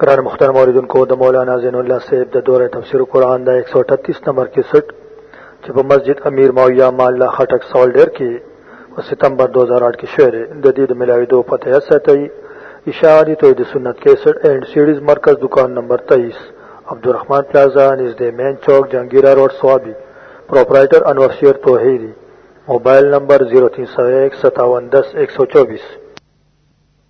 قرآن مختار موردن کو دا مولانا زین اللہ صاحب دا دور تفسیر قرآن دا 138 نمبر کی سٹ چپ مسجد امیر معاویہ ماللہ خٹک سوال ڈیر کی و ستمبر 2008 کی شعر جدید ملاوی دو پتہ ایسا تی اشاری توید سنت کیسٹ اینڈ سیڈیز مرکز دکان نمبر 23 عبدالرحمن پلازا نزد مین چوک جنگیرہ روڈ سوابی پروپرائٹر انور شیر توحیدی موبائل نمبر 0301 5710 124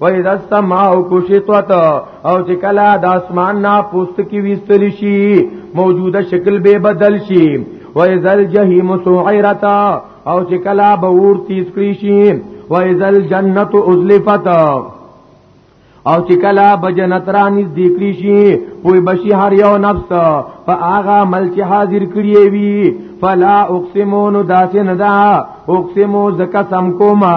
و اذا السماء كشطت او چې کله د اسمان نه پوست کی وستل شي موجوده شکل به بدل شي و اذا الجحيم سعيرت او چې کله به ور تیز کړی شي و اذا الجنه ازلفت او چې کله به جنت را نږدې کړی شي پوی بشي هر یو نفس په هغه عمل چې حاضر کړی وي فلا اقسمون داسندا اقسمو زکه سم کوما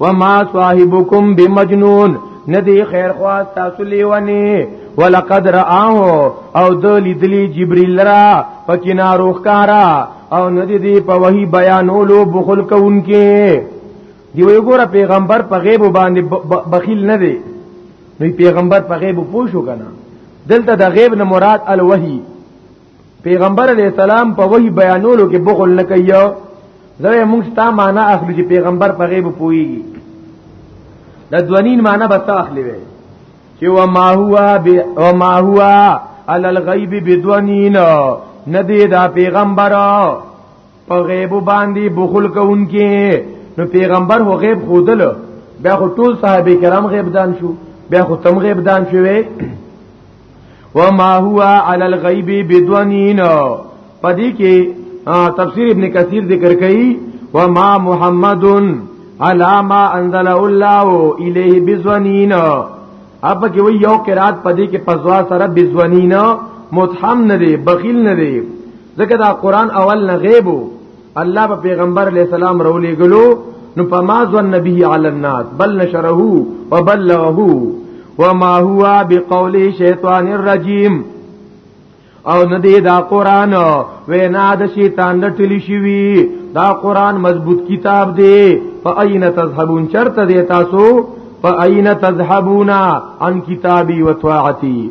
وما صاحبكم بمجنون ندی خیر خواست تاسو لیونی ولقد رآه او د لیدلی جبرئیل را پکینا روخ کارا او ندی دی په وحی بیانولو بخل کوونکې دی وی ګوره پیغمبر په غیب باندې بخیل نه دی نو پیغمبر په غیب پوښو کنه دلته د غیب نه مراد الوحی پیغمبر علی السلام په وحی بیانولو کې بخل نه کوي زه موږ ستا معنا اخلو چې پیغمبر په غیب پويږي د دونین معنا به تا اخلي وي چې و ما هو و ما هو علی الغیب بدونین ندی دا پیغمبر په غیب باندې بخل کوونکې نو پیغمبر هو غیب خودل بیا خو ټول صحابه کرام غیب دان شو بیا خو تم غیب دان شوی وما هو علی الغیب بدونین پدې کې تفسیر ابن کثیر ذکر کړي وما محمدن علاما انزل الله الیه بزونین اپ کې وی یو قرات پدې کې پزوا سره بزونین متحم نه دی بخیل نه دی ځکه دا قران اول نه غیب الله په پیغمبر علی السلام رولې ګلو نو پما ځو نبی علی الناس بل نشره وبلغه وما هو بقول شیطان الرجیم او ندی دا قران وینا د شیطان د ټلی شوی دا قران مضبوط کتاب دی فاین تذهبون چرته دی تاسو فاین تذهبون عن کتابی و طاعتی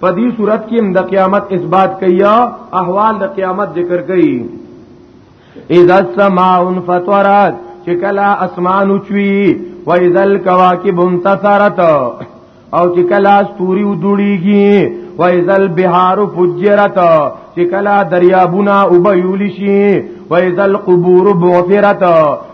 په دې صورت کې د قیامت اثبات کوي احوال د قیامت ذکر کوي اذا السماء انفطرت چې کله اسمان اوچوي و اذا الكواكب انتثرت او چې کله ستوري ودړيږي و اذا البحار فجرت چې کله دریابونه وبيول شي و اذا القبور بعثرت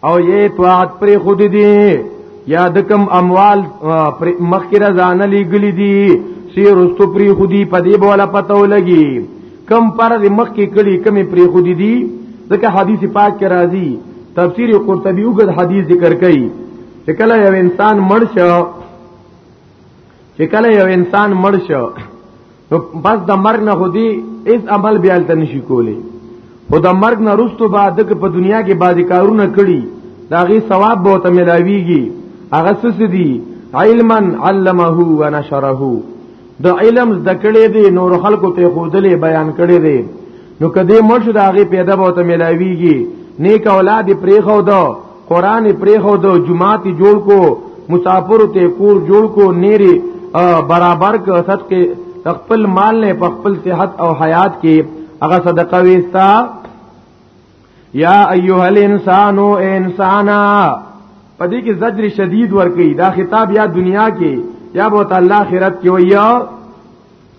او یې طاعت پر خود دي یا د کم اموال مخکره ځان لګلی دي سی رستو پر خودي پدی بوله پتو لګي کم پر مخکې کړي کمی پر خودي دي ځکه حدیث پاک کې راځي تفسیر قرطبی وګد حدیث ذکر کړي چې کله یو انسان مړ شو چې کله یو انسان مړ شو نو بس د مرګ نه خودي اس عمل بیا تل نشي کولی خو د مرګ نه رستو بعد د په دنیا کې بعضی کارونه کړي دا غي ثواب به ته ملاويږي هغه څه دي علما علمه ونشره د علم زده کړې دي نور خلکو ته خودلې بیان کړې دي نو کدی مرشد هغه پیدا به ته ملاويږي نیک اولاد پرې خو دو قران پریخو دو جماعت جوړ کو مسافر ته کور جوړ کو نیری برابر ک صدقه خپل مال نه په خپل صحت او حیات کې هغه صدقه وستا یا ایها الانسان او انسانا پدې کې زجر شدید ورکی دا خطاب یا دنیا کې یا بہت الله آخرت کې ویا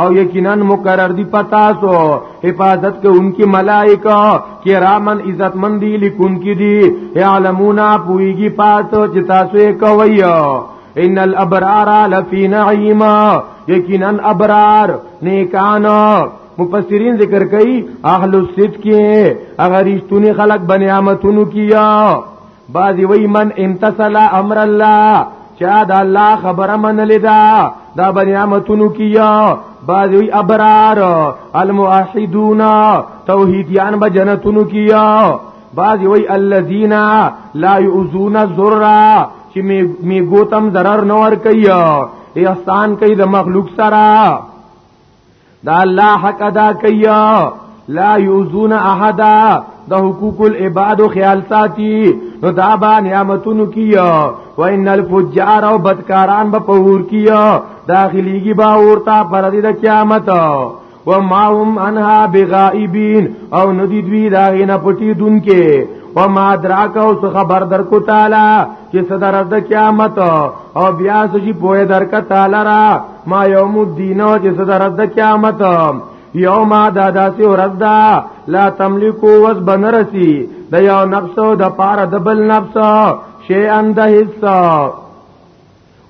او یقینا مقرر دی پتا سو حفاظت کو ان کی ملائکہ کی رامن عزت مندی لیکون کی دی یعلمون پویگی پاتو چتا سو کوي ان الابرار لفی نعیم یقینا ابرار نیکان مفسرین ذکر کوي اهل الصدق هغه رښتونی خلق بنیامتونو کیا بعضی وی من امتثل امر الله چا دا الله خبره من لیدا دا بنیامتونو کیا بعضی وی ابرار الموحدون توحیدیان به جنتونو کیا بعضی وی الذین لا یؤذون الذرا چې می ګوتم zarar نور کیا احسان کوي د مخلوق سره دا الله حق ادا کیا لا یوزون احد د حقوق العباد خیال ساتي نو دا با نعمتونو کیا و ان الفجار او بدکاران به پور کیا داخليږي با اورتا پر دې د قیامت و ما هم انها بغائبین او ندی دوی دا غینه پټی دن کې و ما دراک او څه خبر در کو تعالی چې صدر د قیامت او بیا سجی پوهه در کا تعالی را ما یوم الدین او چې صدر د قیامت یوم دا داسې ورځ ده لا تملکو وس بنرسی د یو نفس د پاره د بل نفس شی اند حصہ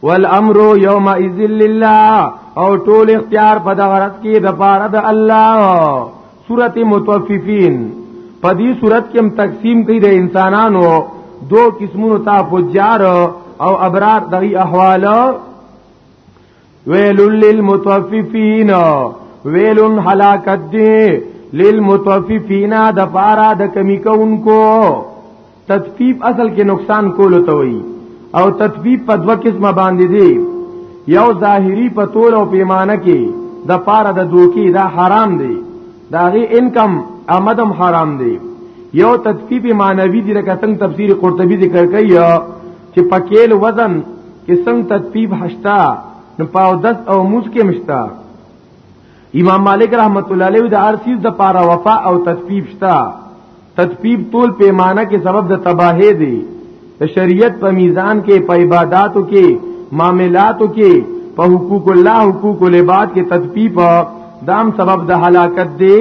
والامر یوم اذ لله او ټول اختیار په دغه ورځ کې د پاره د الله سورته متوففین په دې صورت کې هم تقسیم کړي د انسانانو دو قسمونو ته فجار او ابرار دغه احوال ویل للمطففین ویل هلاکت دی للمطففین د پارا د کمی کوونکو تطفیف اصل کې نقصان کول ته وي او تطفیف په دوه قسمه باندې دی یو ظاهری په تول او پیمانه کې د پارا د دوکي دا حرام دی دا غي انکم آمدم حرام دی یو تطفیف معنوي دی لکه څنګه تفسیر قرطبي ذکر کوي چې پکېل وزن کې څنګه تطبیب هشتا نو پاو دس او موز کې مشتا امام مالک رحمت الله علیه د ارسیز د پاره وفا او تطبیب شتا تطبیب طول پیمانه کې سبب د تباہی دی د شریعت په میزان کې په عبادتو کې معاملاتو کې په حقوق الله حقوق العباد کې تطبیب دام سبب د هلاکت دی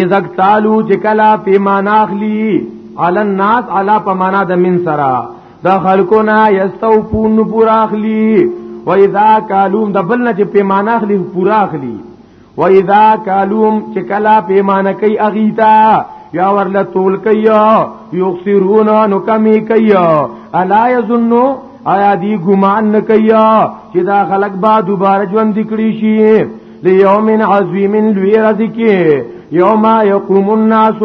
اذا تعالو چې کلا په معنا اخلي علی الناس علی په معنا د من سرا د خلقنا یستوفون پورا اخلي و اذا کالوم د بل نه چې په معنا اخلي پورا اخلي و اذا کالوم چې کلا په معنا کوي اغیتا یا ورله تول کوي یو خسرون نو کمی کوي الا یظنو آیا دی ګمان نکیا چې دا خلق با دوباره ژوند کړی شي لیوم عظیم لوی رضی کی یوم یقوم الناس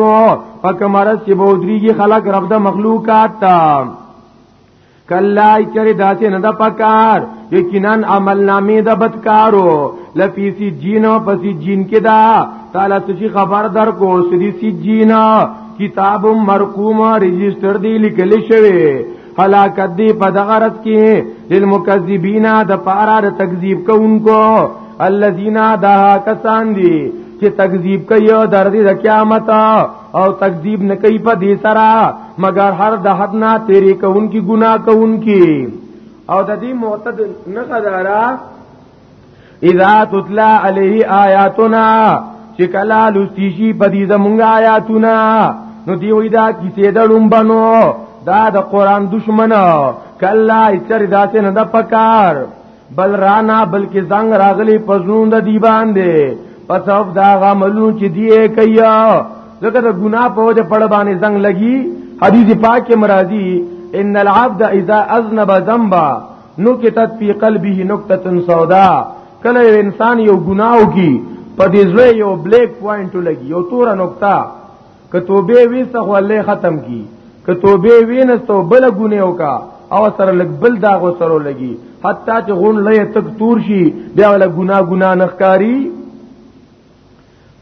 فکمرس چې بودریږي خلق رب د مخلوقات تا کلا چرې داسې نه د پکار یقینا عمل نامې د بدکارو لفی سی جین او پسی جین کې دا تعالی تشي خبر در کو سدي سی جین کتاب مرقوم رجستر دی لیکل شوی هلاکت دی په دغه رد کې للمکذبین د پارا د تکذیب کوونکو الذین دا کسان دي چې تکذیب کوي او درد د قیامت او تکذیب نه کوي په دې سره مگر هر د حد نه تیری کوونکی ګناه کوونکی او د دې معتد نه قدارا اذا تتلا علیه آیاتنا چې کلا لستی شي په دې زمونږ آیاتونه نو دی وی دا کیسه د لومبنو دا د قران دشمن کلا اچر داسې نه د پکار بل رانا بلکې زنګ راغلی پزون د دی باندې پس اف دا غملو چې دی کوي ځکه د ګناه په وجه پړ باندې زنګ لګي حدیث پاک کې مرادي ان العبد اذا اذنب ذنبا نو کتت فی قلبه نقطه سودا کله یو انسان یو ګناو کی په دې ځای یو بلیک پوینټ لګي یو تور نقطه که توبه ویسته خو الله ختم کی که توبه وینستو بل ګونه وکا او سره لګ بل دا غو سره لګي حتی چې غون لې تک تور شي بیا ول ګنا ګنا نخکاری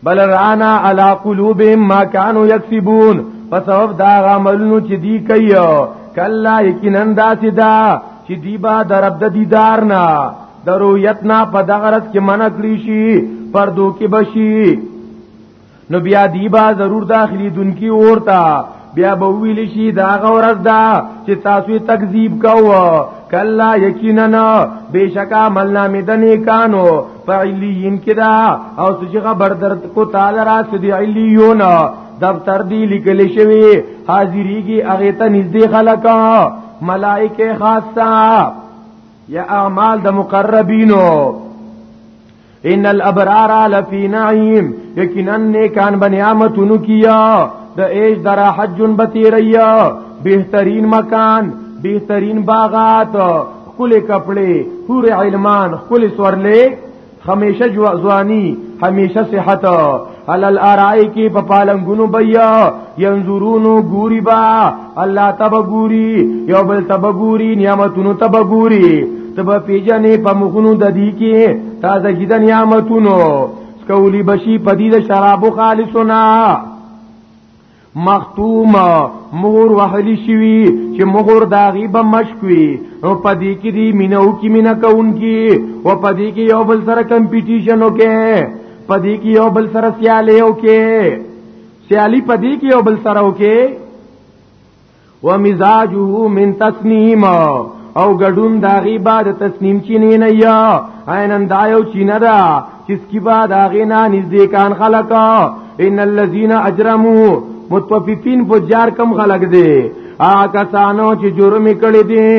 بل رانا علی قلوبهم ما كانوا يكسبون په سبب دا عملونو چې دی کوي کلا یقینا داسې دا چې دی با درب د دیدار نه درویت نه په دغه رات کې منع کړی شي پردو کې بشي نو بیا دی با ضرور داخلي دن کی اورتا بیا به ویل شي دا غورز دا چې تاسو تکذیب کوو کلا یقینا بشکا ملنا مدنی کانو فعلیین کدا او سجغه بردرت کو تعالی را سدی علیون دفتر دی لیکل شوی حاضری کی اغه ته نږدې خلک ملائکه خاصه یا اعمال د مقربینو ان الابرار لفی نعیم یقینا نیکان بنعمتونو کیا د ایش در حجن بتیریا بهترین مکان بهترین باغات خپل کپڑے حور علمان خپل سورلې همیشه ځواني همیشه صحت علل ارائی کی په پالنګونو بیا ينظرونو ګوري با الله تب ګوري یو بل تب ګوري نعمتونو تب ګوري تب پیجنې په مخونو د دې کې تازه جدا نعمتونو سکولی بشي پدید شرابو خالصنا مختوم مور وهلی شوی چې مور داغي به مشکوي او پدې کې دی مینو کې مینا کوونکی او پدې کې یو بل سره کمپټیشن وکې پدې کې یو بل سره سیالي وکې سیالي پدې کې یو بل سره وکې ومزاجه من تسنیم او ګډون دا غیبا د تسنیم چینه نه یا عینن دا یو چینه ده چې کی با دا غینا نږدې کان خلق ان الذين اجرموا متوففین فجار کم خلق دي آ کسانو چې جرم کړی دي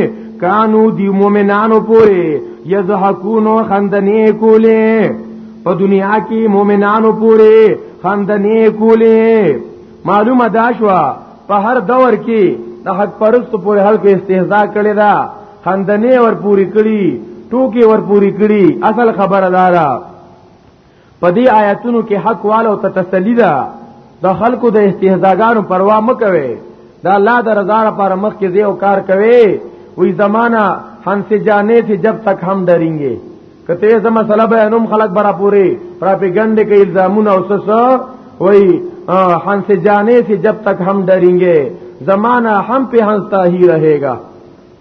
کانو دی مومنانو پوری یزحکونو خندنی کولی په دنیا کې مومنانو پوری خندنی کولی معلومه دا شوه په هر دور کې د حق پرستو پورې خلکو استهزاء کړی دا خندنې ور پوری کړی ټوکی ور پوری کړی اصل خبره دارا په دې آیاتونو کې حق والو ته تسلی ده د خلکو د استهزاګانو پروا مکوي دا الله د رضا لپاره مخ کې زیو کار کوي وې زمانہ ہم سے جانے تھے جب تک ہم ڈریں گے کته زه مسله بیانوم خلک برا پوری پروپاګاندا کې الزامونه او سسو وای ہنس جانے سے جب تک ہم ڈریں گے زمانہ ہم پہ ہنستا ہی رہے گا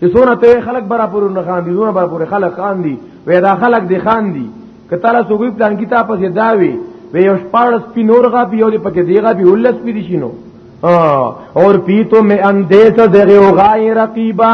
چې سونه ته خلک برا پورو نه خان دي زونه برا پورو خلک خان دي وې دا خلک دي خان دي که تعالی سوګي پلان کی تا پسې داوي وې یو شپارس پی نور غا پی یو دې پکې دیغه پی ولس پی دي شینو اور پی تو میں اندیس دغه غای رقیبا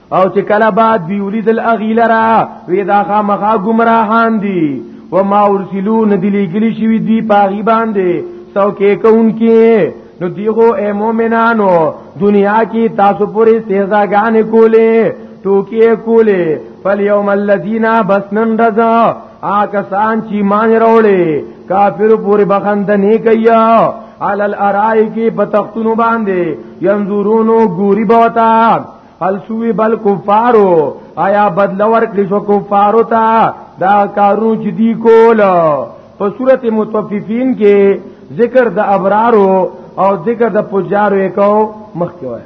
او چې کله بعد دی ولید الاغیلرا وی دا خامخا گمراهان دی و ما ورسلو ندلی گلی شوی دی پاغي باندې سو کې کون کې نو دیغو اے مومنانو دنیا کی تاسو پوری سیزا گان کولے ټوکی کولې فالیوم الذین بسنن رضا آکسان چې مان وروړي کافر پورې بخند نه کوي علل ارای کی بتختونو باندې ينظرونو ګوري بوتا فلسوی بل کفارو آیا بدل ورکړي شو کفارو ته دا کارو چې دی کول په صورت متوففین کې ذکر د ابرارو او ذکر د پجارو وکاو مخ کې وای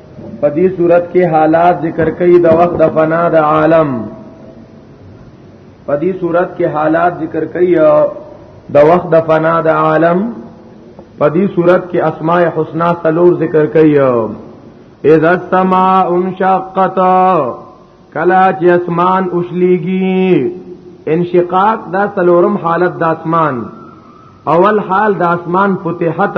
په دې صورت کې حالات ذکر کوي د وخت د فنا د عالم په دې صورت کې حالات ذکر کوي د وخت د فنا د عالم په دې صورت کې اسماء حسنا سلور ذکر کوي اذا السماء انشقت کلا چې اسمان اوشليږي انشقاق دا سلورم حالت د اسمان اول حال د اسمان فتحت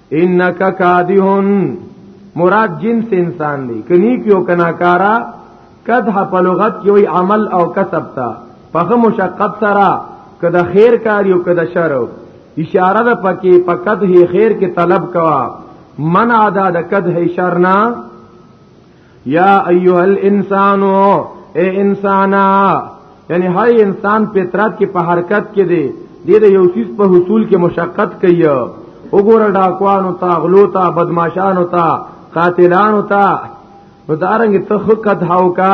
انک کادهون مراد جنس انسان دی کني کیو کناکارا کدح په لغت کې وی عمل او کسب تا په مشقت سره کده خیر کاری او کده شر اشاره ده پکې په کده خیر کې طلب کوا منع ده د کده شر نه یا ایها الانسانو اے انسانا یعنی هر انسان فطرت کې په حرکت کې دی دې د یو چیز په حصول کې مشقت کوي وګوره ډاکوانو ته غلو ته بدمعشانو ته قاتلانو ته نو دارنګ ته خو کد هاو کا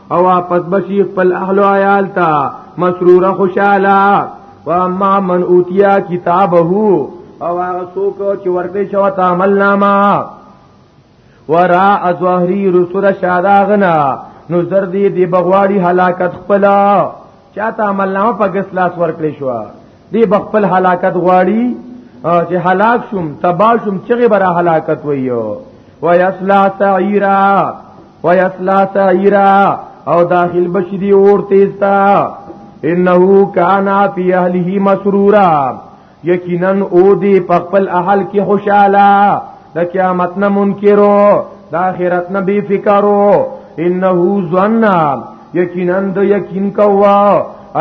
او واپس بشي خپل اهل او عیال ته مسرور خوشاله واما من اوتیا کتابه او هغه څوک چې ورکړي شو ته عمل نامه ورا ازوهری رسول شاداغنا نو زردی دی بغواړي هلاکت خپلا چاته عمل نامه په ګس لاس ورکړې شو دی بخپل هلاکت غواړي چې هلاک شوم تبا شوم چغه برا هلاکت ویو ویسلا سعیرا ویسلا سعیرا او داخل بشری اور تیز تا انه کان فی اهله مسرورا یقینا او دی په خپل اهل کې خوشاله د قیامت نه منکرو د آخرت نه بی فکرو انه ظن یقینا د یقین کوا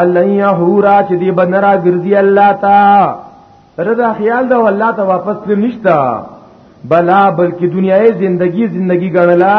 الله یحورا چې دی بنرا ګرځي الله تا ردا خیال دا الله ته واپس نشتا بلا بلکې دنیاي زندگی زندگی ګڼلا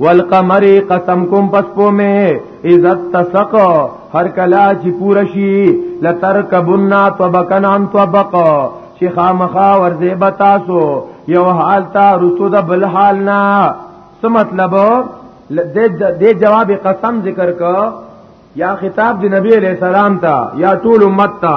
والقمر قسم کوم پس پو می عزت تسق هر کلا چې پوره شي لترکبنا طبقن عن طبق چې خامخا ورځي به تاسو یو حال تا رسو د بل حال نه څه مطلب د جواب قسم ذکر کا یا خطاب د نبی علیہ السلام ته یا ټول امت ته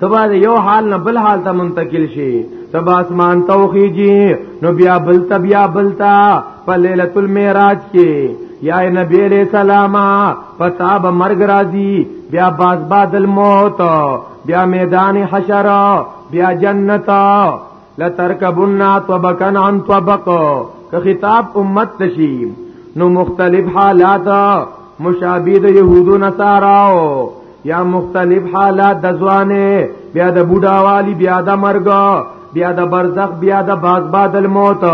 تبا د یو حال نه بل حال ته منتقل شي تبا اسمان توخیږي نو بیا بل ته بیا بل ته په ليله المعراج کې یا نبی علیہ السلام پتا به مرګ راځي بیا باز بعد الموت بیا میدان حشر بیا جنت لترکبن طبقا عن طبق که خطاب امت تشی نو مختلف حالات مشابه د يهودو نصاراو یا مختلف حالات د ځوانه بیا د بوډاوالی بیا د مرګ بیا د برزخ بیا د باز بعد الموت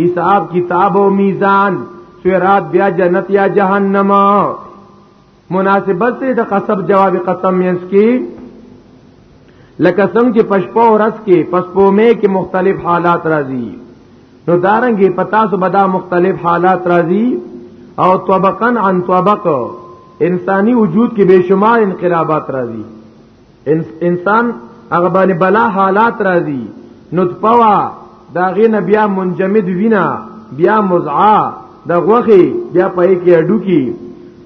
حساب کتاب او میزان سورات بیا جنت یا جهنم مناسبت سره د قسم جواب قسم مینس کی لکه څنګه چې پشپو ورځ کې پسپو مې کې مختلف حالات راځي نو دارنګي پتا سو بدا مختلف حالات راځي او طبقا عن طبق انساني وجود کې بشمار انقلابات راځي انسان هغه باندې بلا حالات راځي نطفه وا داغه نبیا منجمد وینا بیا مزعا د غوخي بیا پای کې اډو کې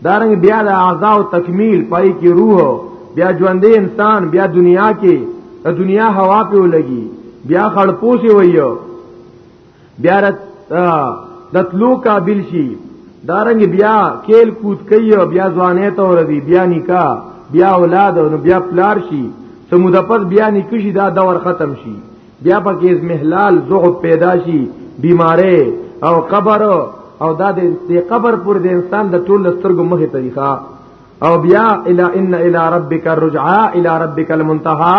دارنګ بیا د اعضاء او تکمیل پای کې روح بیا ژوندې انسان بیا دنیا کې د دنیا هوا په لګي بیا خړپوسی وایو بیا د تلو قابل شي دارنګ بیا کېل کوت کوي بیا ځوانې ته ورځي بیا نکاح بیا اولاد او بیا پلار شي سموده پس بیا نکشي دا دور ختم شي بیا پکې از محلال زغب پیدا شي بیمارې او قبر او دا د قبر پر د انسان د ټول سترګو مخه طریقه او بیا الا ان الی ربک الرجعه الی ربک المنتهى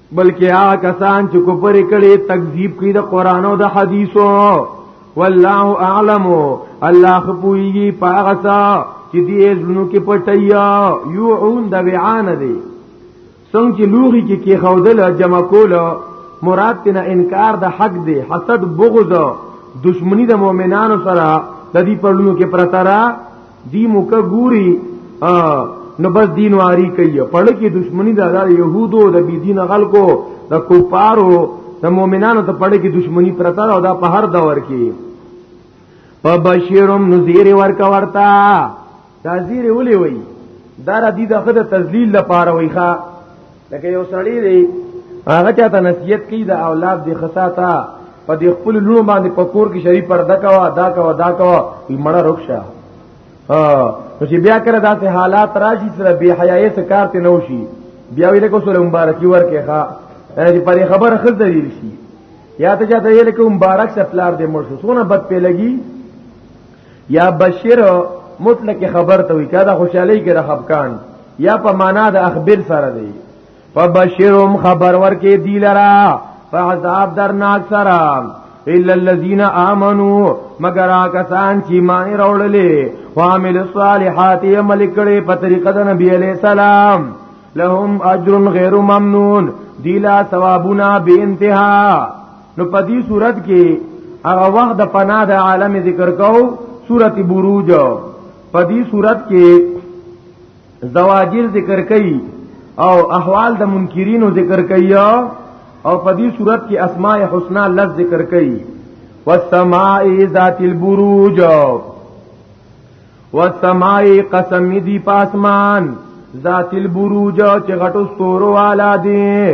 بلکې هغه کسان چې کوپر کړي تکذیب کوي د قران او د حدیثو والله اعلم الله خپويږي پاغه سا چې دې زونو کې پټیا یوعون د وعان دی څنګه چې لوغي کې کې خودل جمع کول مراد تینا انکار د حق دی حسد بغض دشمنی د مؤمنانو سره د دې پرلونو کې پرتارا دی موکه ګوري نو بس دین واری کوي پړ کې دشمنی د دا يهودو د بی دین خلکو د کوپارو د مؤمنانو ته پړ کې دشمنی پرتا او دا په هر دور کې فبشرم نذیر ورکا ورتا تذیر ولي وي دا ردی د خدای تذلیل لپاره وي ښا لکه یو سړی دی هغه چاته نصیحت کوي د اولاد د خصاتا په دې خپل لونو باندې په کور کې شریف پرده کوا دا کوا دا کوا مړه رخصه ها نو چې بیا کړه داسې حالات راشي سره بی حیاي څخه کار ته نو شي بیا ویل کو سره مبارکي ورکه ښا چې پرې خبره خز دلیل شي یا ته چاته یې لکه مبارک سپلار دې مرسو سونه بد په لګي یا بشیر مطلق خبر ته وي چې دا خوشحالي کې د خفقان یا په معنا د اخبر سره دی فبشرهم خبر ورکې دی لرا فعذاب درناک سره الا الذين امنوا مگر کسان چې مان راوړلې وعمل الصالحات عمل کړي په طریقه د نبی عليه السلام لهم اجر غیر ممنون دیلا ثوابنا بے انتہا نو په دې صورت کې هغه وخت د پناه د عالم ذکر کو سورته بروج په دې صورت کې زواجر ذکر کړي او احوال د منکرینو ذکر کړي او په دې صورت کې اسماء الحسنا لفظ ذکر کړي والسماء ذات البروج والسماء قسم دی پاسمان ذات البروج چې غټو ستورو والا دی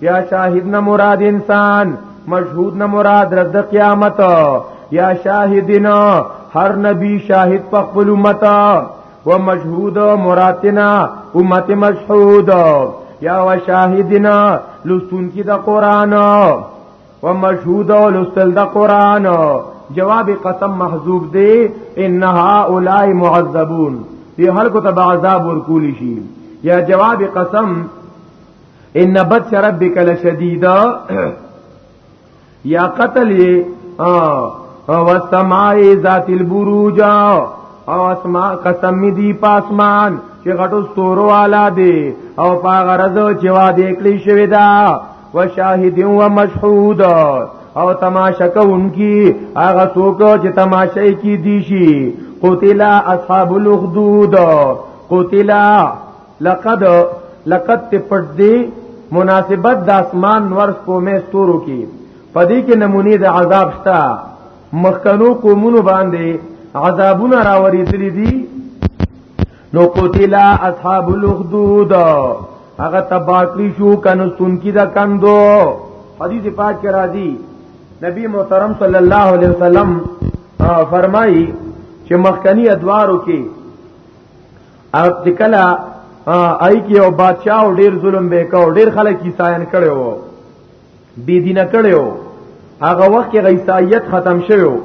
یا شاهد نه مراد انسان مشهود نه مراد رد قیامت یا شاهدنا هر نبی شاهد په خپل امت و مشهود مراتنا امت مشهود یا و شاهدنا لستون کی د قران و مشهود لستل د قران جواب قسم محذوب دی ان هؤلاء معذبون دی هر کو تبع عذاب ورکول شي یا جواب قسم ان بچ ربک لشدیدا یا قتل او السماء ذات البروج او اسماء قسم دی پاسمان چې غټو ستورو والا دی او پاغه رزو چې وا دې کلی شوی دا وشاهد و مشهود او تماشا کوونکی هغه څوک چې تماشا کی دی شي قتل اصحاب الاخدود قتل لقد لقد ته پټ دی مناسبت د اسمان نور سپومې ستورو کې پدې کې نمونې د عذاب شته مخکنو قومونو باندې عذابونه راوریدلې دي نو قتلا اصحاب الاخدود هغه تباکلی شو کنستون کی دا کندو حدیث پاک کې راځي نبی محترم صلی الله علیه وسلم فرمایي چې مخکنی ادوارو کې او تکلا آی کې او بادشاہ او ډیر ظلم به کو ډیر خلک عیسایان کړي وو بی دینه کړي وو هغه وخت کې عیسایت ختم شوی وو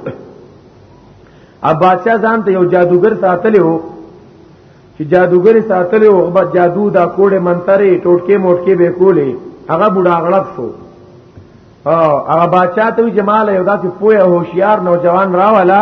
اب بادشاہ ځان ته یو جادوګر ساتلی وو چې جادوګر ساتلی وو هغه جادو دا کوډه منترې ټوټکې موټکې به کولې هغه بډا غړپ شو او هغه بادشاہ ته جمال یو داسې پوهه هوشیار نوجوان راواله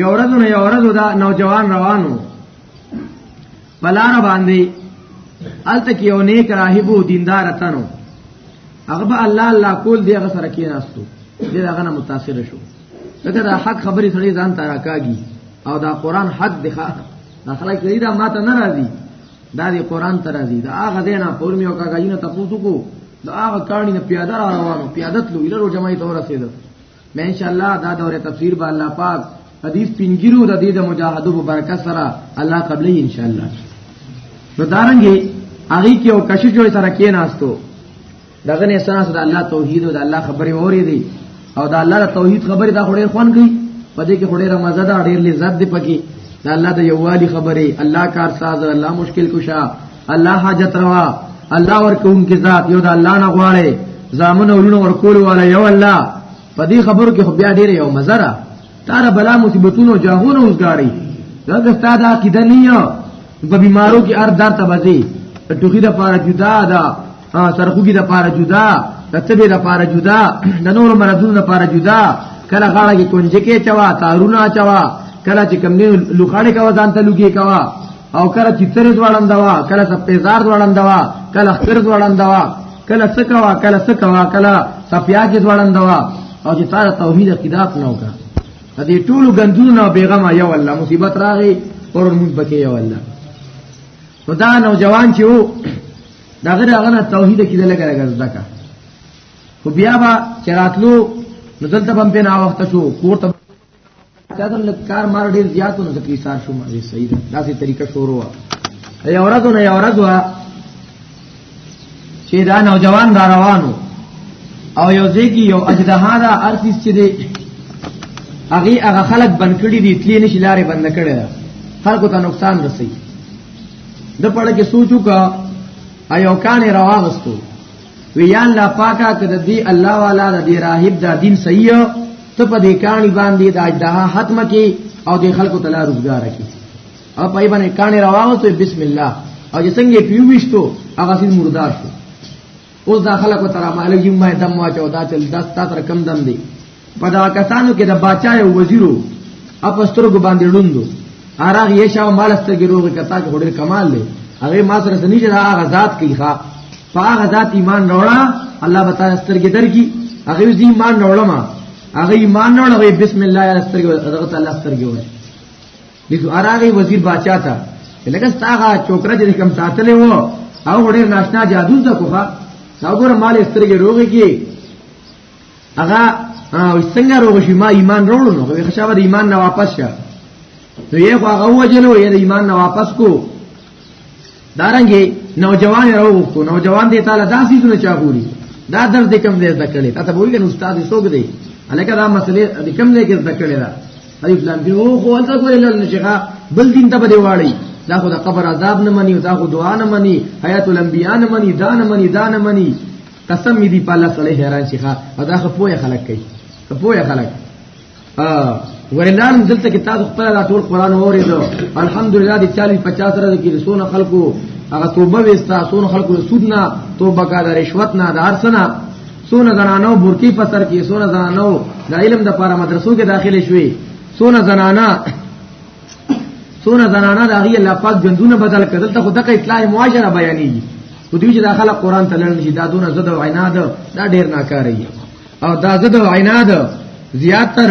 یو ورځ نو یو ورځ دا نوجوان روانو بلار باندې الته کې یو نیک راهبو دیندار تنو هغه به الله الله کول دی هغه سره کې ناستو دغه نه متاثر شو دغه دا حق خبرې سړي ځان ته راکاږي او دا قران حق دی ښا دا خلک دې دا ماته نه راځي دا دی قران ته راځي دا هغه دینا پورمي او کاږي نه تاسو کو دا هغه کاڼي نه پیاده را روانو پیاده تلو ایلو جمعي تور رسیدل مې ان شاء الله دا دوره تفسیر به الله پاک حدیث پنګیرو د دې د مجاهدو په برکت سره الله قبلې ان شاء الله نو دارنګي هغه کې او کشش جوړ سره کې ناستو دغه نه سره سره الله توحید او د الله خبرې اوري دي او د الله توحید خبرې دا خوري خوان کوي په دې کې خوري رمزه دا ډېر لذت دی پکې د الله د یووالي خبرې الله کار ساز الله مشکل کشا الله حاجت روا الله ورکون کې ذات یو د الله نه غواړي زامن ورونه ورکول والا یو الله په دې خبرو کې خو بیا ډېر یو مزره تار بلا مصیبتونو جاهونو وزګاری دا د استاد عقیده نه یو په بیمارو کې ار درته بځي ټوخی د پاره جدا ده ها سرخوګي د پاره جدا د تبه د پاره جدا د نور مرزونو د پاره جدا کله غاړه کې کنجې کې چوا تارونه چوا کله چې کم نه لوخاړې کا وزن ته لګي کوا او کله چې تر ځوړند وا کله سپېزار ځوړند وا کله خر ځوړند وا کله سکوا کله سکوا کله سپیاج ځوړند وا او چې تاسو توحید کتاب نه وکړه د دې ټولو غندونو بیغمه یو الله مصیبت راغی اور موږ بکې یو الله خدا نوجوان چې وو دا غره هغه نه توحید کې دلګه لګا زدکا خو بیا با چراتلو نو دلته هم په نا وخت شو کور ته چا دل کار مار ډیر زیاتو نو ځکه ایثار شو ما صحیح ده دا سي طریقه شروع وا یو ورځ نه یو ورځ وا چې دا نوجوان دا روانو او یو ځکه یو اجدها دا ارتیس چې دی هغه هغه خلک بند کړی دي تلی نشي لارې بند کړی دا خلکو ته نقصان رسي د پړه کې سوچو کا ایو کان رواغستو ویان لا پاکا کده دی الله والا د دی راهب دا دین صحیح ته په دې کانی باندې د اجدها ختمه کې او د خلکو تلا روزګار کې او په باندې کانه راوغسته بسم الله او چې څنګه پیوښتو هغه سین مردار شو اوس دا خلکو تر مالو یو ما دم واچو دا چل داس تا تر کم دم دی په دا کسانو کې د باچا او وزیرو اپستر کو باندې لوندو اراغ یې شاو مالستر کې روغ کتا کې هډر کمال دی هغه ما سره سني چې هغه ذات کوي ښا په هغه ذات ایمان وروړه الله بتا سترګې درګي هغه دې ایمان وروړه ما هغه ایمان وروړه بسم الله سترګې هغه تعالی سترګې وای دې دوه راغی وزیر باچا ته لکه ستاغه چوکره دې کم ساتلې وو او وړې ناشنا جادو د کوخه دا ګور مال سترګې روغې کی هغه او څنګه روغ شي ما ایمان وروړو نو به خشابه د ایمان نه واپس شه نو یې هغه وجلو یې د ایمان نه واپس کو دارنګي نوجوان راوغوښتو نوجوان دې تعالی داسې زونه چا پوری دا درس دې کم دې زده کړې تا ته وایي نو استاد یې څوک دی الکه دا مسلې دې کم دې کې زده کړې دا الف لام کې هو خو انت کولې لن شيخه بل دین ته بده واړی دا خو د قبر عذاب نه مني دا خو دعا نه مني حیات الانبیاء نه مني دا نه مني دا نه مني قسم دې په الله سره حیران شيخه دا خو پوهه خلک کوي خو پوهه خلک ویلان دلته کې تاسو خپل دا ټول قران اوریدو الحمدلله د 40 50 سره کې رسونه خلکو هغه توبه وستا سون خلکو سود نه توبه کا د رشوت نه د ارسنا سون زنانو برکی په سر کې سون زنانو د علم د لپاره مدرسو کې داخله شوي سون زنانا سون زنانا د هغه الله پاک جندونه بدل کړل ته خدای اطلاع معاشره بیانېږي خو دوی چې داخله قران ته لړل شي دا دونه زده او عناد دا ډیر ناکاره دي او دا زده عناد زیات تر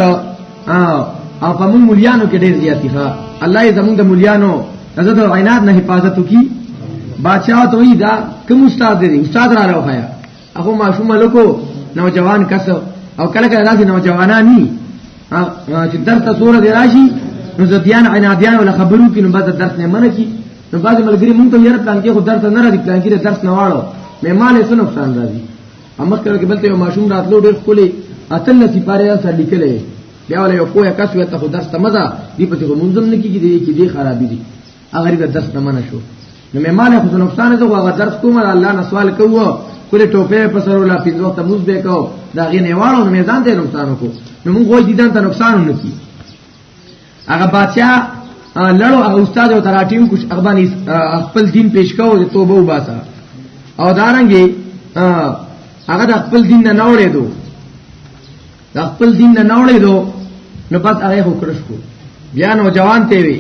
او په مون مليانو کې ډېر زیاتی ښه الله یې زمونږ د مليانو زده عناد نه حفاظت وکي بادشاہ ته وی دا کوم استاد دی استاد را راوخایا هغه معصوم لکو نوجوان کس او کله کله داسې نوجوانان ني چې درس ته سور دی راشي نو زديان عناديان ولا خبرو کې نو بعد درس نه منه کی نو بعد ملګری مونږ ته یاره پلان کې خو درس نه راځي پلان کې درس نه واړو مې مال یې څه نقصان راځي اما کله کې بلته یو ماشوم راتلو ډېر خولي اتل نسی پاره یا سر لیکلې بیا ولې یو کوه کس وي ته خو درس ته مزه دی په څه منظم نه کیږي دی کې دی خرابې دي هغه به درس نه منه شو نو مې مال خو نقصان ته هغه درس کوم الله نه سوال کوو کله ټوپه په سر ولا پینځه وخت موز به کو دا غي نه واړو نو میدان ته نقصان وکړو نو موږ وایي دي ته نقصان نه کی هغه بادشاہ لړو هغه استاد او تراټیم کوش اغبانی خپل دین پیش کاو د توبه وباسا او دارنګي هغه د خپل دین نه نوړې دو د خپل دین نه نوړې دو نو پات هغه هو کړش کو بیا نو جوان ته وی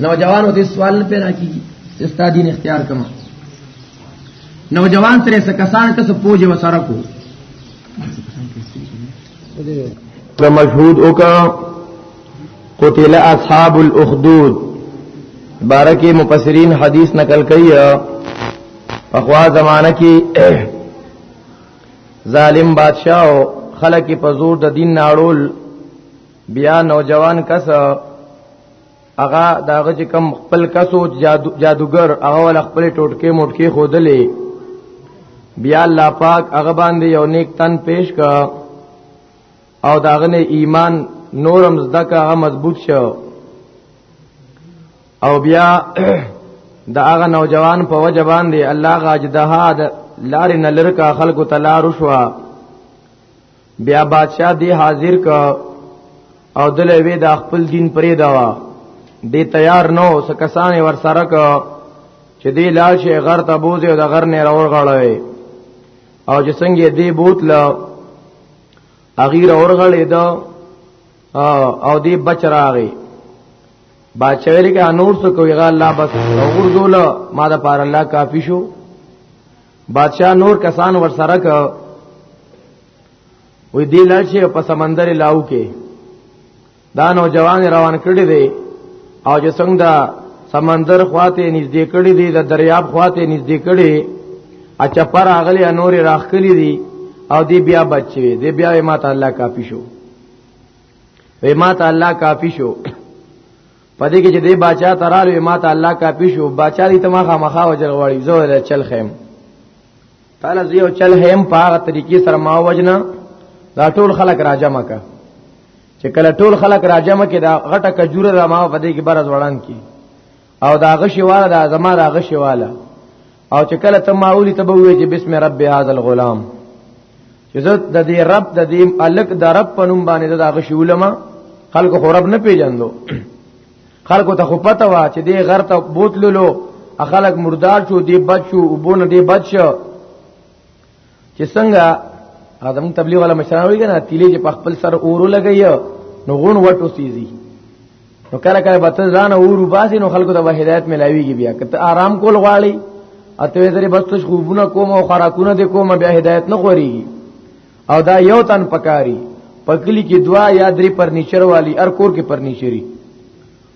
نوجوانو دې سوال نه پیدا کیږي چې ستا دین اختیار کما نوجوان ترې څه کسان ته څه پوجي وسره کو د مشهود اوکا قتل اصحاب الاخدود بارکه مفسرین حدیث نقل کړي اخوا زمانہ کې ظالم بادشاہ خلک په زور د دین ناړول بیا نوجوان کس هغه داغه چې کم خپل کسو جادو جادوګر هغه ول خپل ټوټکې موټکې خودلې بیا الله پاک هغه باندې یو نیک تن پیش کا او داغه نه ایمان نورم زده کا مضبوط شو او بیا دا هغه نوجوان په وجه باندې الله غاجدها لارې نلر کا خلق تلار شوا بیا بادشاہ دی حاضر کا او دل وی دا خپل دین پرې دا دی تیار نو سکسان ور سره کا چې دی لال شي غر ته بوزي او د غر نه راور غړوي او چې څنګه دی بوتل اغیر اور غړې دا او دی بچ راغی بادشاہ لري کې انور څه کوي غا الله بس اور زول ما دا پار الله کافی شو بادشاہ نور کسان ور سره ک وې دی لاشه په سمندر لاو کې دا نوجوان روان کړی دی او چې څنګه دا سمندر خواته نږدې کړی دی د دریاب خواته نږدې کړی اچا پر اغلی انوري راخلی دی او دی بیا بچي دی بیا ما ته الله کافی شو وې ما ته الله کافی شو پدې کې چې دې بچا ترالو ما ته الله کا پیشو بچا دې تما خامخا وجر غواړي زه له چل خیم تعالی زیو چل خیم په هغه طریقې سره ما وجنا دا ټول خلک راجم کا چې کله ټول خلک راجم کې دا غټه کجوره را ما پدې کې برز وړان کی او دا غشي والا دا زما دا غشي والا او چې کله ته ماولی ته به وې چې بسم رب هذا الغلام چې زه د دې رب د دې الک د رب په نوم باندې دا غشولما خلکو خو رب نه پیژندو خلکو ته خو پته وا چې دې غر ته بوتللو خلک مردار شو دې بچو وبونه دې بچو چې څنګه ادم تبلیغ ولا مشران وی کنه تیلې چې په خپل سر اورو لګي نو غون وټو سیزي نو کله کله بتل ځان اورو باسي نو خلکو ته هدایت ملاويږي بیا کته آرام کول غواړي اته زری بس تش خوبونه کوم او خوراکونه د کوم بیا هدایت نه غوريږي او دا یو تن پکاري پکلی کې دوا یا درې پرنیچر والی ار کور کې پرنیچری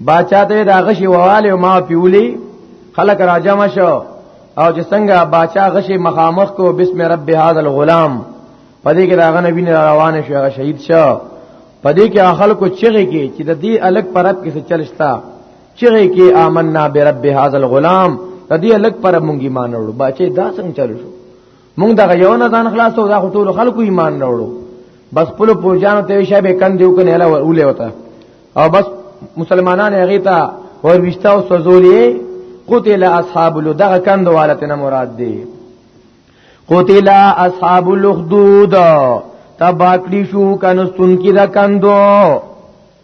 باچا ته دا غشي وواله ما پیولي خلک راجم شو او چې څنګه باچا غشي مخامخ کو بسم رب هذا الغلام پدې کې راغ نبی نه روان شو هغه شهید شو پدې کې اخل کو چغه کې چې د دې الګ پرب کې څه چلشتا چغه کې آمنا برب هذا الغلام د دې الګ پر مونږ ایمان وروړو باچې دا څنګه چلو شو مونږ دغه یو نه ځان خلاصو دا ټول خلکو ایمان راوړو بس خپل پوجانو ته شابه کندیو کنه اله اولې وتا او بس مسلمانان هغه ته ور وشتا او سوزولې قتل اصحاب لو دغه کند والتنه مراد دی قتل اصحاب الاخدود تباکلی شو کنستون کی دا کندو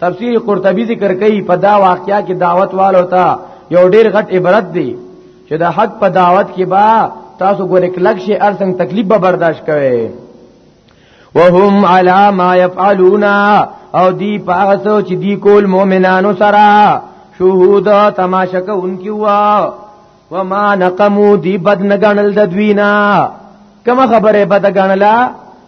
تفسیر قرطبی ذکر کوي په دا واقعیا کې دعوت والو ته یو ډیر غټ عبرت دی چې د حق په دعوت کې با تاسو ګور کلک شي ارسنګ تکلیف به برداشت کوي وهم علی ما يفعلون او دی پاغه سو چې دی کول مؤمنانو سره شهود تماشا کوونکی وا وما نقمو دی بد نګنل د دوینا کما خبره بد غنلا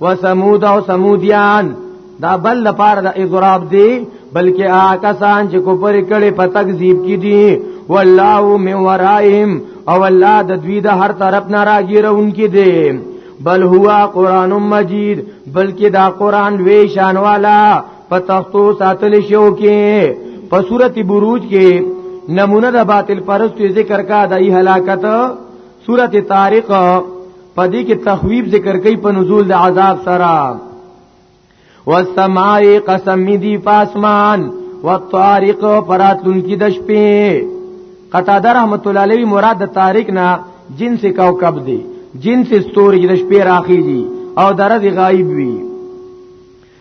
وثمود او ثمودیان دا بل لپاره د اضراب دی بلکې آکسان چې کوپر کړي په تکذیب کې دي والله من ورائهم او الله د دوی د هر طرف نه راګیرون کې دی بل هوا قران مجید بلکې دا قران وی شان والا په تختو ساتل شو کې په سورته بروج کې نمونه د باطل پرستو ذکر کا دای هلاکت سورت طارق پدې کې تخویب ذکر کوي په نزول د عذاب سره والسماء قسم دی پاسمان والطارق پراتلون کی د شپې قطاده رحمت الله علیه مراد د طارق نه جنس کوكب دی جنس ستوري د شپې راخیږي او درځي غایب وي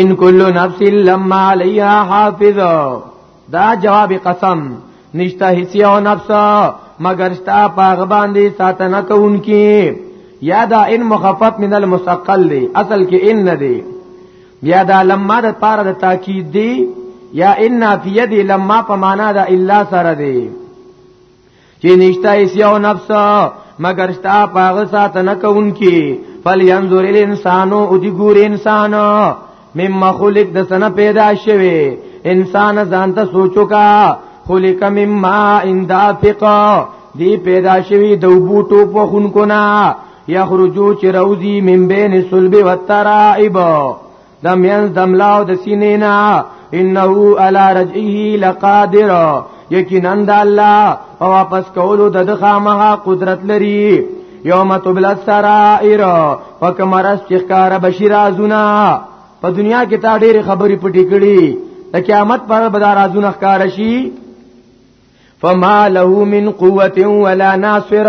ان کل نفس لما علیها حافظ دا جواب قسم نشته هیڅ یو نفس مگر شتا پاغ باندې ساتنه کوونکی یا دا ان مخفف من المثقل دی اصل کې ان نه دی بیا دا لما د پاره د تاکید دی یا ان فی یدی لما په معنا دا الا سره دی چې نشتا ایس یو نفس مگر شتا پاغه سات نه کوونکی فل ينظر الانسان او دی ګور انسان مما خلق د سنه پیدا شوی انسان ځانته سوچو کا خلق مما اندافق دی پیدا شوی د بوټو په خون کو نه یخرجو چې روزي من بین صلب و ترائب د میانس د ملاو د سینې نه انه علی رجعه لقادر یقینا د الله او واپس کولو د خامه قدرت لري یوم تبل السرائر فکمرس چخکار بشیر ازونا په دنیا کې تا ډېر خبرې پټې کړې د قیامت پر بدار ازونه ښکار شي فما له من قوت ولا ناصر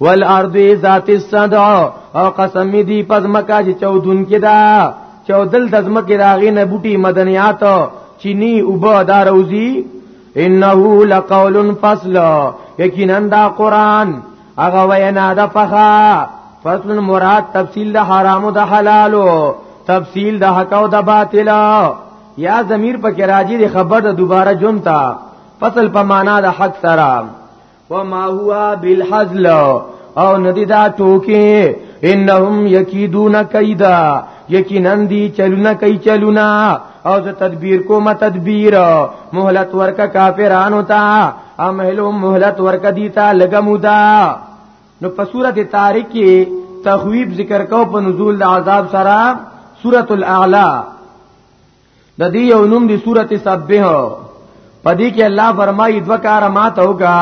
والارض ذات الصدع او قسم دی پس مکا چې چودون کې دا چودل د زمکه راغې نه بوټي مدنیات چینی او با داروزی انه لقول فصل یقینا دا قران هغه وینا د فخا فصل مراد تفصیل د حرام او د حلالو تفصیل د حق او د باطل یا ضمیر پکې راځي د خبر د دوباره جون تا فصل په معنا د حق سره وما هو بالحزل او ندی دا ټوکې انهم یکیدون کیدا یقینا دی چلونه کوي چلونه او زه تدبیر کوم تدبیر مهلت ورکا کافرانو ته امهلو مهلت ورکا دیتا لګمودا نو په سورته طارق کې تخویب ذکر کو په نزول د عذاب سره سورۃ الاعلى د دې یو نوم دی سورته سبح پدې کې الله فرمایي دو کار ما ته وکا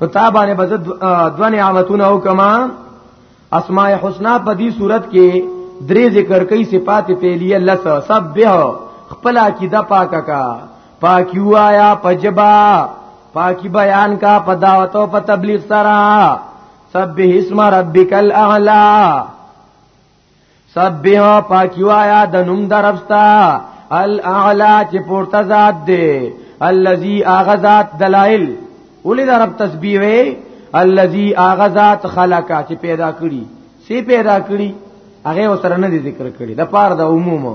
نو تا باندې بز دو نعمتونه وکما اسماء الحسنا پدې صورت کې درې ذکر کوي صفات پیلیه لس سبح خپل عقیده پاکا کا پاکی وایا پجبا پاکی بیان کا پداوت او په تبلیغ سره سبح اسم ربک الاعلى سبحا پاکی وایا د نوم دربستا الاعلى چې پورته ذات دی الذي اغذات دلائل ولې دا رب تسبیح وي الذي اغذات خلق چې پیدا کړی سی پیدا کړی هغه وسره نه ذکر کړی د پاره د عمومو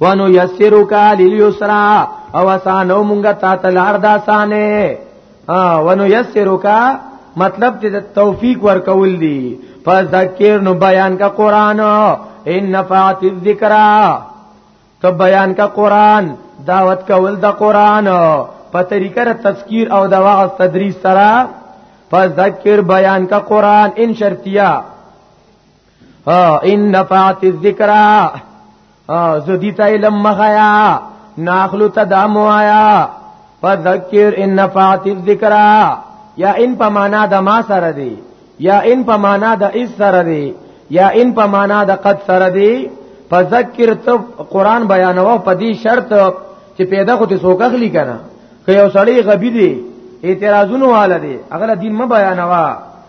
وانو یسرو کا لیلیسرا او اسانو مونږه تا ته لار دا سانه ها وانو یسرو کا مطلب چې توفیق ورکول دي فذکر نو بیان کا قران ان نفعت الذکر ته بیان کا قران دعوت کول د قران په طریقه را تذکیر او د واعظ تدریس سره فذکر بیان کا قران ان شرطیه ان نفعت الذکر زدی ته علم مغیا ناخلو ته دام وایا فذکر ان نفعت الذکر یا ان په معنا د ما سره دی یا ان په معنا د اس سره دی یا ان په معنا د قد سره دی فذکر ته قران بیانوه په دې شرط چې پیدا خو ته سوک اخلي کنه که یو سړی غبي دی اعتراضونه واله دی هغه دین م بیانوا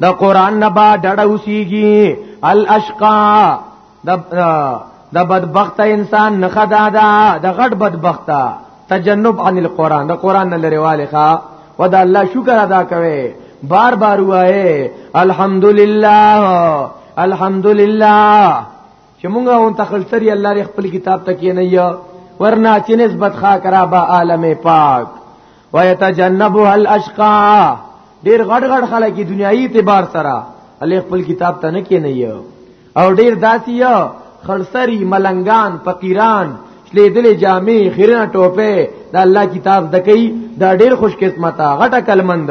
د قران نه با ډډه وسیږي الاشقا د د بدبخت انسان نه خدا دا د غټ بدبخت تجنب عن القران د قران نه لريواله ښا ودا الله شکر ادا کوي بار بار وایې الحمدلله الحمدلله چې مونږه اون تخلتری الله ری خپل کتاب ته کې نه یا ورنا چې نسبت خا کرا با عالم پاک ويتجنبها الاشقا ډیر غړ غړ خلک دنیایي اعتبار سره الله خپل کتاب ته نه کې نه یا او ډیر داسي یا خلصری ملنګان فقیران شلیدلې جامې خیرنه ټوپه د الله کتاب دکې دا ډیر خوش قسمته غټه کلمند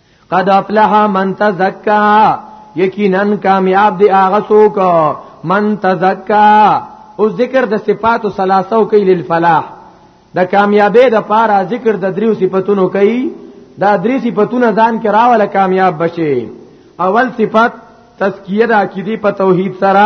قد افلح من تزکا یقینا کامیاب دی هغه څوک من تزکا او ذکر د صفات ثلاثه او کیل الفلاح د کامیابی د پاره ذکر د دریو صفاتونو کوي دا درې صفاتونه ځان کې راواله کامیاب بشي اول صفت تزکیه د عقیده په توحید سره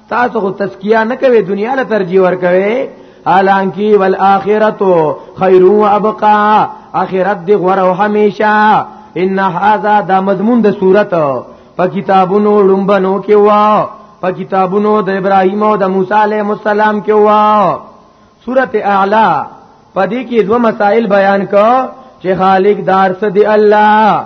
تاسو خو تزکیه نه کوي دنیا له ترجیح ور کوي حالانکه والآخرت خیر و ابقا اخرت دی غور او همیشه ان هاذا دا مضمون د صورت په کتابونو لومبنو کې وا په کتابونو د ابراهیم او د موسی علیه السلام کې وا سورته اعلی پدې کې دوه مسائل بیان کو چې خالق دار سدي الله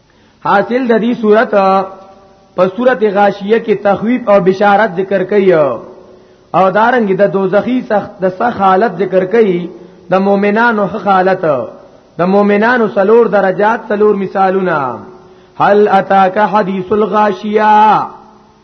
حاصل د دې صورت په صورت غاشیه کې تخویب او بشارت ذکر کړي او دارنګ د دا دوزخی سخت د سخت حالت ذکر کړي د مؤمنانو حالت د مؤمنانو سلور درجات سلور مثالونه هل اتاک حدیث الغاشیه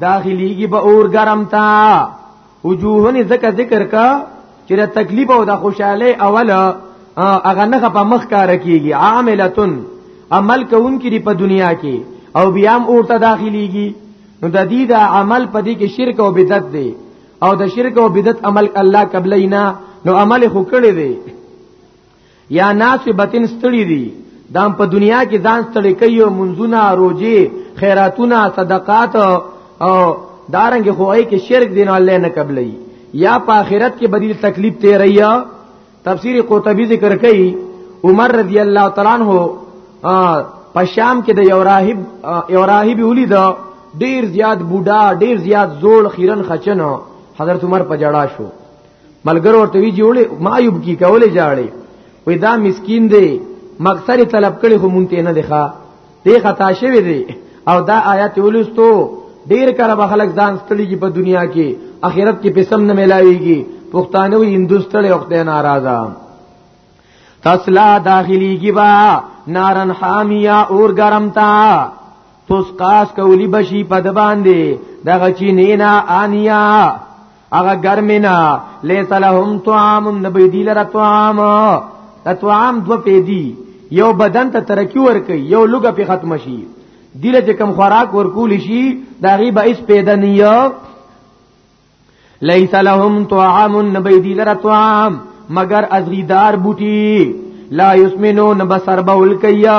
داخليږي به اور ګرم تا وجوهني زکه ذکر کا چې د تکلیف او د خوشاله اول هغه نه په مخ کار کیږي عاملتن عمل کوونکې په دنیا کې او بیا هم اور ته داخليږي نو د دې د عمل په دې کې شرک او بدعت دی او د شرک او بدعت عمل الله قبلینا نو عمل خو کړی دی یا ناسبتن ستړي دي دام په دنیا کې ځان ستړي کوي او منځونه روزي خیراتونه صدقات او دارنګ خو ای کې شرک دین الله نه قبلې یا په آخرت کې بدیل تکلیف ته ریا تفسیر قرطبی ذکر کوي عمر رضی الله تعالی عنہ په شام کې د یو راهب یو راهب ولید ډیر زیات بوډا ډیر زیات زوړ خیرن خچنو حضرت عمر په جړا شو ملګر ورته وی جوړې ما یوب کی کولې جاړې وې دا مسكين دی مقصد طلب کړي خو مونته نه دی ښا دی خطا شوی دی او دا آیات ولستو ډیر کله به خلک ځان ستړي کی په دنیا کې اخرت کې پسم نه ملاويږي پښتانه وي هندوستړي او خدای ناراضه تسلا داخلي کی با نارن حامیا اور گرم تا توس قاس کولی بشی پد باندې دغه چینینا آنیا هغه ګرمینا لیس لهم طعام نبی دی لره طعام دا طعام دو پیدی یو بدن ته ترقی ورکي یو لوګه په ختم شي دیله چې کم خوراک ورکول شي دا غي به اس پیدا نه یو لیس لهم طعام نبی دی لره طعام مگر ازغیدار بوټي لا یسمنو نبسر بول کیا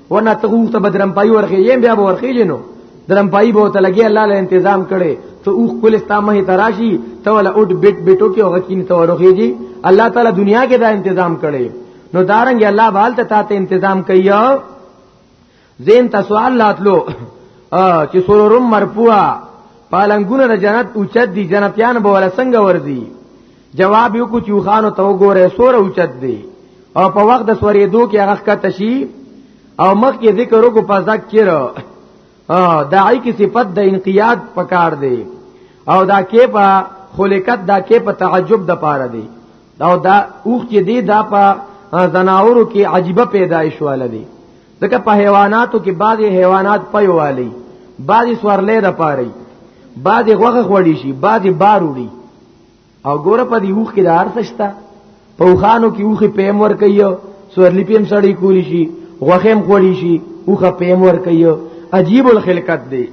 ونه ته اوخ ته بدرم پای ورخې یم بیا به ورخې لینو درم پای به ته لګي الله له تنظیم کړي ته اوخ کول استامه تراشی ته ولا اوډ بیت بیتو کې وغکین ته ورخې جی الله تعالی دنیا کې دا تنظیم کړي نو دارنګ الله بال ته تاسو تنظیم کوي زین تاسو الله تلو چې سورورم مرفوع پالنګونه د جنت اوچت دي جنتیان به ولا څنګه ورځي جواب یو کو چوخانو ته وګوره سور اوچت دی او په وخت د سورې دو کې هغه کته شي او مخ کې ذکر وکړو په ذکر داعی کی صفت د انقیاد پکار دی او دا کې په خلقت دا کې په تعجب د پاره دی دا دا اوخ چې دی دا په زناورو کې عجيبه پیدایش واله دی ځکه په حیواناتو کې بعضي حیوانات پيوالي بعضي سورلې د پاره بعضي غوغه خوړی شي بعضي بار وړي او ګوره په دې وخت کې د ارث شته په وخانو کې وخه پیم ور کوي سورلی پیم سړی کولی شي غوخم کولی شي وخه پیم ور کوي عجیب الخلقت دی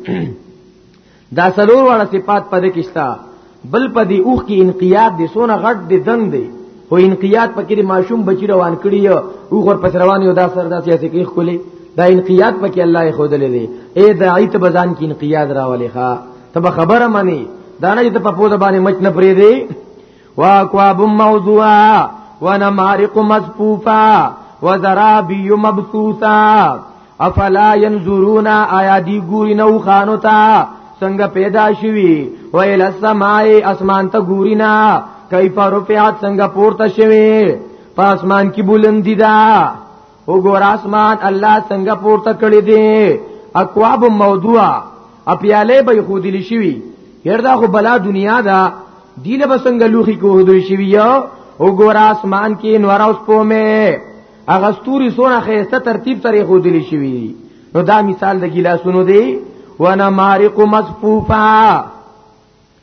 دا سلور واړه صفات پدې کې شته بل پدې اوخ کې انقیاد دي سونه غټ دي دنګ دي خو انقیاد پکې د ماشوم بچی روان کړی او غور پس روان یو دا سر دا سیاسي کې خولې دا انقیاد پکې الله یې خودلې دي اے داعی ته بزان کې انقیاد راولې ښا ته به خبره منی دا نه ته په پوز باندې مچ نه پری دی واکواب موضوعا ونمارق مصفوفا وزرابی مبثوثا افلا ينظرون آیا دی ګوري نو خانو ته څنګه پیدا شوی ویل السماء اسمان ته ګوري نه کیف رفعت څنګه پورته شوی په اسمان کې بلندی ده وګور اسمان الله څنګه پورته کړی دی اکواب موضوع اپیاله به خو دلی شوی هر دا خو بلا دنیا دا دیله به څنګه لوخي کو دوی شوی یو وګور اسمان کې نور اوس پومه هغه ستوري سونه خيسته ترتیب سره خو دلی شوی نو دا مثال د ګلاسونو دی وانا مارق مصفوفا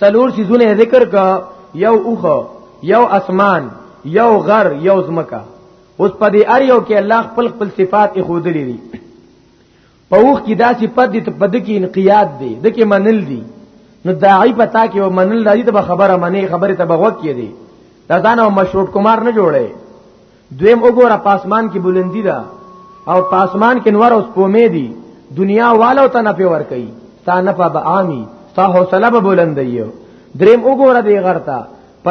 څلور سيزونه ذکر کا یو اوخه یو اسمان یو غر یو زمکا اوس په دې ار یو کې الله خپل خپل صفات یې خود لري په اوخ کې دا صفات دي ته پد کې انقیاد دي د کې منل دي نو داعی پتا کې و منل دي ته خبره منې خبره ته بغوت کې دي دا ځان او مشروط کمار نه جوړي دویم وګوره پاسمان کې بلندی ده او پاسمان کې نور اوس پومې دي دنیا والو ته نه پیور کوي تا نه په عامي تا حوصله به بلند یو دریم وګوره دی غرتا په